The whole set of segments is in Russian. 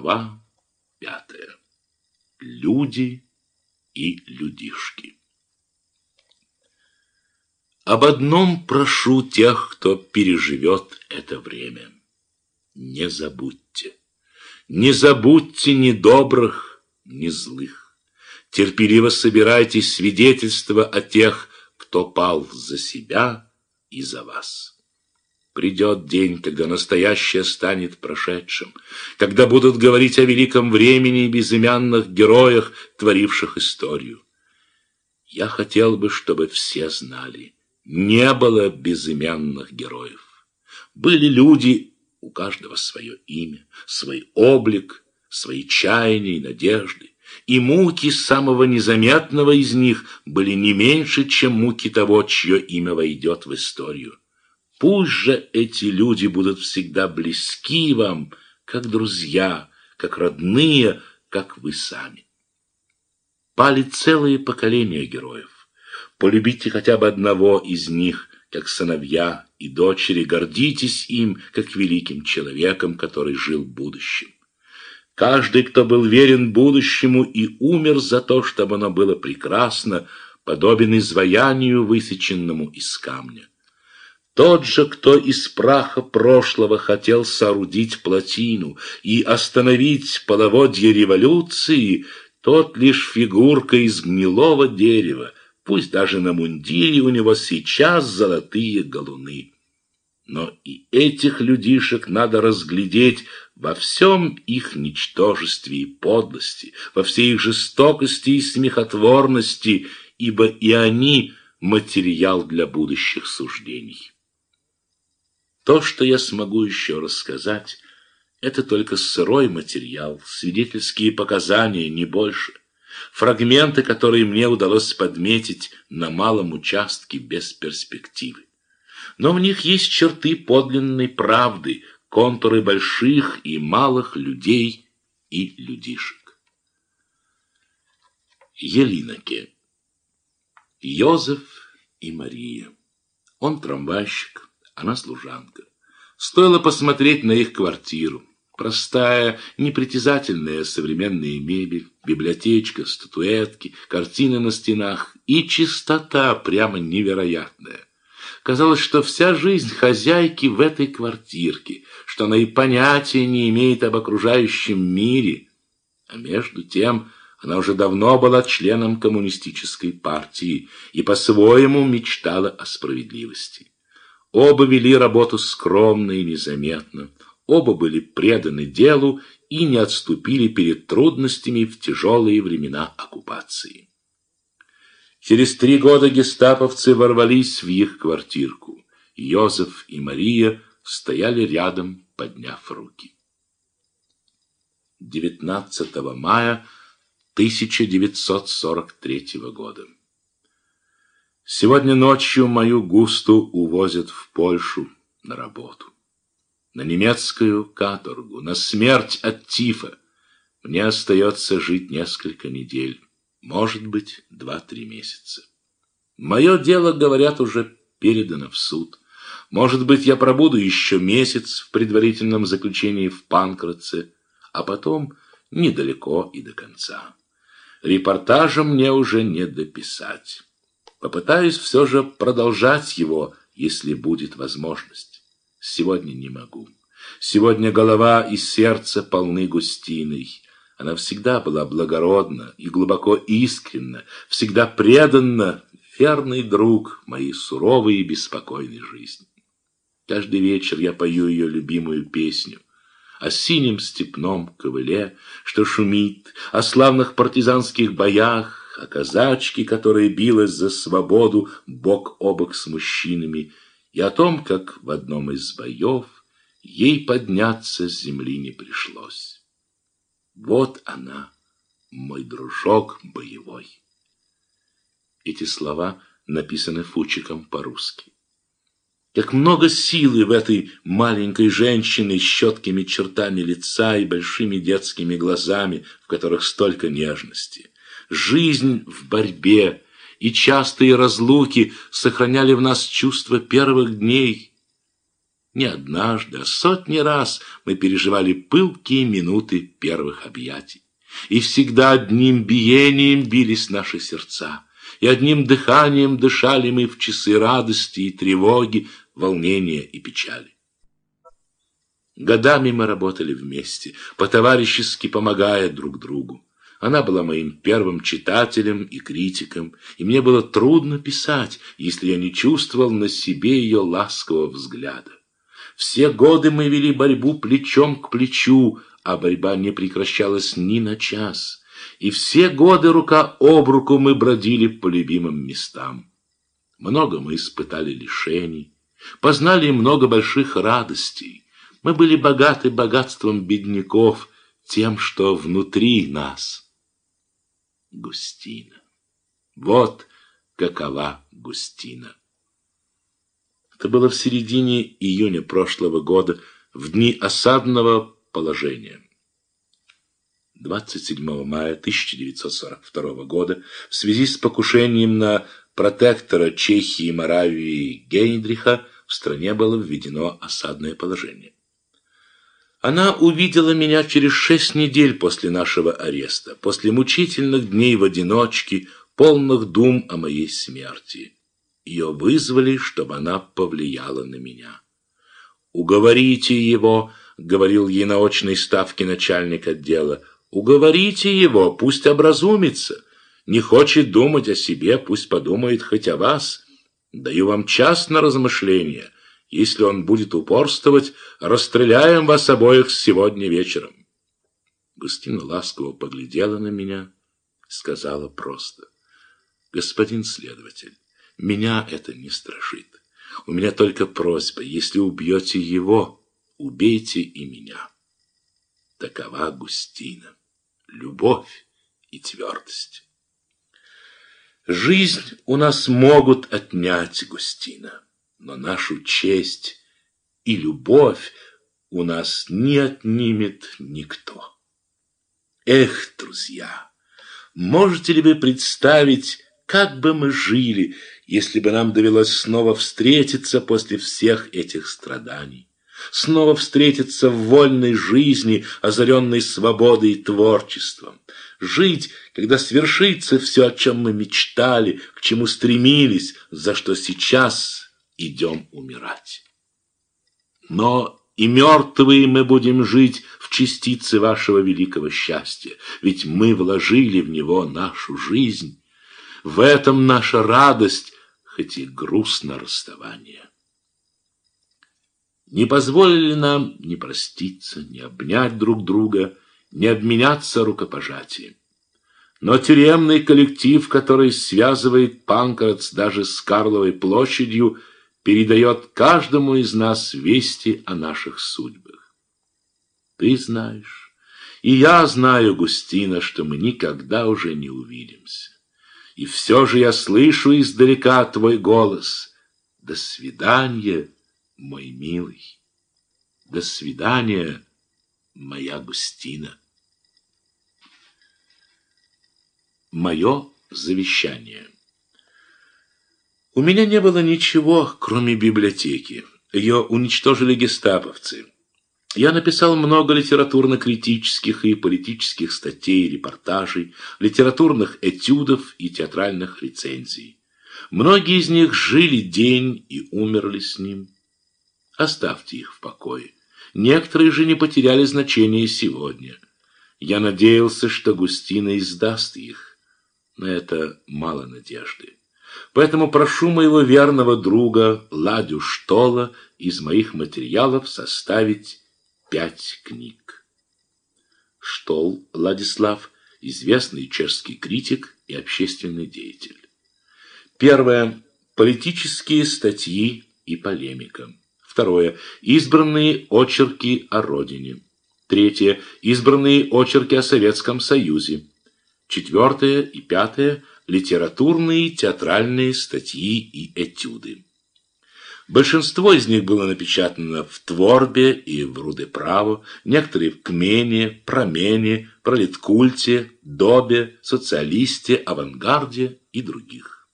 Глава пятая. Люди и людишки. Об одном прошу тех, кто переживет это время. Не забудьте. Не забудьте ни добрых, ни злых. Терпеливо собирайте свидетельства о тех, кто пал за себя и за вас. Придет день, когда настоящее станет прошедшим, когда будут говорить о великом времени и безымянных героях, творивших историю. Я хотел бы, чтобы все знали, не было безымянных героев. Были люди, у каждого свое имя, свой облик, свои чаяния и надежды, и муки самого незаметного из них были не меньше, чем муки того, чье имя войдет в историю. Пусть же эти люди будут всегда близки вам, как друзья, как родные, как вы сами. Пали целые поколения героев. Полюбите хотя бы одного из них, как сыновья и дочери, гордитесь им, как великим человеком, который жил будущим. Каждый, кто был верен будущему и умер за то, чтобы оно было прекрасно, подобен изваянию, высеченному из камня. Тот же, кто из праха прошлого хотел соорудить плотину и остановить половодье революции, тот лишь фигурка из гнилого дерева, пусть даже на мундире у него сейчас золотые галуны. Но и этих людишек надо разглядеть во всем их ничтожестве и подлости, во всей их жестокости и смехотворности, ибо и они — материал для будущих суждений. То, что я смогу еще рассказать, это только сырой материал, свидетельские показания, не больше. Фрагменты, которые мне удалось подметить на малом участке без перспективы. Но в них есть черты подлинной правды, контуры больших и малых людей и людишек. Елинаке. Йозеф и Мария. Он трамвайщик, она служанка. Стоило посмотреть на их квартиру. Простая, непритязательная современная мебель, библиотечка, статуэтки, картины на стенах и чистота прямо невероятная. Казалось, что вся жизнь хозяйки в этой квартирке, что она и понятия не имеет об окружающем мире. А между тем она уже давно была членом коммунистической партии и по-своему мечтала о справедливости. Оба вели работу скромно и незаметно. Оба были преданы делу и не отступили перед трудностями в тяжелые времена оккупации. Через три года гестаповцы ворвались в их квартирку. Йозеф и Мария стояли рядом, подняв руки. 19 мая 1943 года. Сегодня ночью мою густу увозят в Польшу на работу. На немецкую каторгу, на смерть от тифа. Мне остается жить несколько недель, может быть, два-три месяца. Мое дело, говорят, уже передано в суд. Может быть, я пробуду еще месяц в предварительном заключении в Панкратце, а потом недалеко и до конца. Репортажа мне уже не дописать. Попытаюсь все же продолжать его, если будет возможность. Сегодня не могу. Сегодня голова и сердце полны густиной. Она всегда была благородна и глубоко искренна, всегда преданна, верный друг моей суровой и беспокойной жизни. Каждый вечер я пою ее любимую песню о синем степном ковыле, что шумит, о славных партизанских боях, о казачке, которая билась за свободу бок о бок с мужчинами, и о том, как в одном из боев ей подняться с земли не пришлось. Вот она, мой дружок боевой. Эти слова написаны Фучиком по-русски. Как много силы в этой маленькой женщине с четкими чертами лица и большими детскими глазами, в которых столько нежности. Жизнь в борьбе и частые разлуки сохраняли в нас чувство первых дней. Не однажды, а сотни раз мы переживали пылкие минуты первых объятий. И всегда одним биением бились наши сердца, и одним дыханием дышали мы в часы радости и тревоги, волнения и печали. Годами мы работали вместе, по-товарищески помогая друг другу. Она была моим первым читателем и критиком, и мне было трудно писать, если я не чувствовал на себе ее ласкового взгляда. Все годы мы вели борьбу плечом к плечу, а борьба не прекращалась ни на час. И все годы рука об руку мы бродили по любимым местам. Много мы испытали лишений, познали много больших радостей. Мы были богаты богатством бедняков, тем, что внутри нас. Густина. Вот какова Густина. Это было в середине июня прошлого года, в дни осадного положения. 27 мая 1942 года в связи с покушением на протектора Чехии и Моравии Гейндриха в стране было введено осадное положение. Она увидела меня через шесть недель после нашего ареста, после мучительных дней в одиночке, полных дум о моей смерти. Ее вызвали, чтобы она повлияла на меня. «Уговорите его», — говорил ей на очной ставке начальник отдела, «уговорите его, пусть образумится. Не хочет думать о себе, пусть подумает хоть о вас. Даю вам час на размышление. Если он будет упорствовать, расстреляем вас обоих сегодня вечером». Густина ласково поглядела на меня, сказала просто, «Господин следователь, меня это не страшит. У меня только просьба, если убьете его, убейте и меня. Такова Густина. Любовь и твердость. Жизнь у нас могут отнять, Густина, но нашу честь и любовь у нас не отнимет никто. Эх, друзья, можете ли вы представить, как бы мы жили, если бы нам довелось снова встретиться после всех этих страданий? Снова встретиться в вольной жизни, озаренной свободой и творчеством. Жить, когда свершится все, о чем мы мечтали, к чему стремились, за что сейчас идем умирать. Но и мертвые мы будем жить в частице вашего великого счастья, ведь мы вложили в него нашу жизнь. В этом наша радость, хоть и грустно расставание. Не позволили нам ни проститься, ни обнять друг друга, ни обменяться рукопожатием. Но тюремный коллектив, который связывает Панкратс даже с Карловой площадью, передает каждому из нас вести о наших судьбах. Ты знаешь, и я знаю, Густина, что мы никогда уже не увидимся. И все же я слышу издалека твой голос. До свидания, мой милый. До свидания, моя Густина. Мое завещание. У меня не было ничего, кроме библиотеки. Ее уничтожили гестаповцы. Я написал много литературно-критических и политических статей, репортажей, литературных этюдов и театральных рецензий. Многие из них жили день и умерли с ним. Оставьте их в покое. Некоторые же не потеряли значения сегодня. Я надеялся, что Густина издаст их. но это мало надежды. Поэтому прошу моего верного друга Ладю Штола из моих материалов составить пять книг. Штол Владислав, известный чешский критик и общественный деятель. Первое. Политические статьи и полемика. Второе. Избранные очерки о родине. Третье. Избранные очерки о Советском Союзе. Четвертое и пятое. Литературные театральные статьи и этюды. Большинство из них было напечатано в Творбе и в Рудеправо, некоторые в Кмене, Промене, Пролеткульте, Добе, Социалисте, Авангарде и других.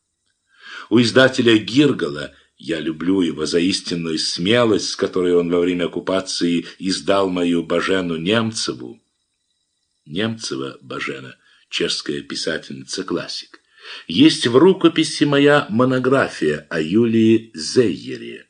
У издателя Гиргала Я люблю его за истинную смелость, с которой он во время оккупации издал мою Бажену Немцеву. Немцева Бажена, чешская писательница-классик. Есть в рукописи моя монография о Юлии Зейере.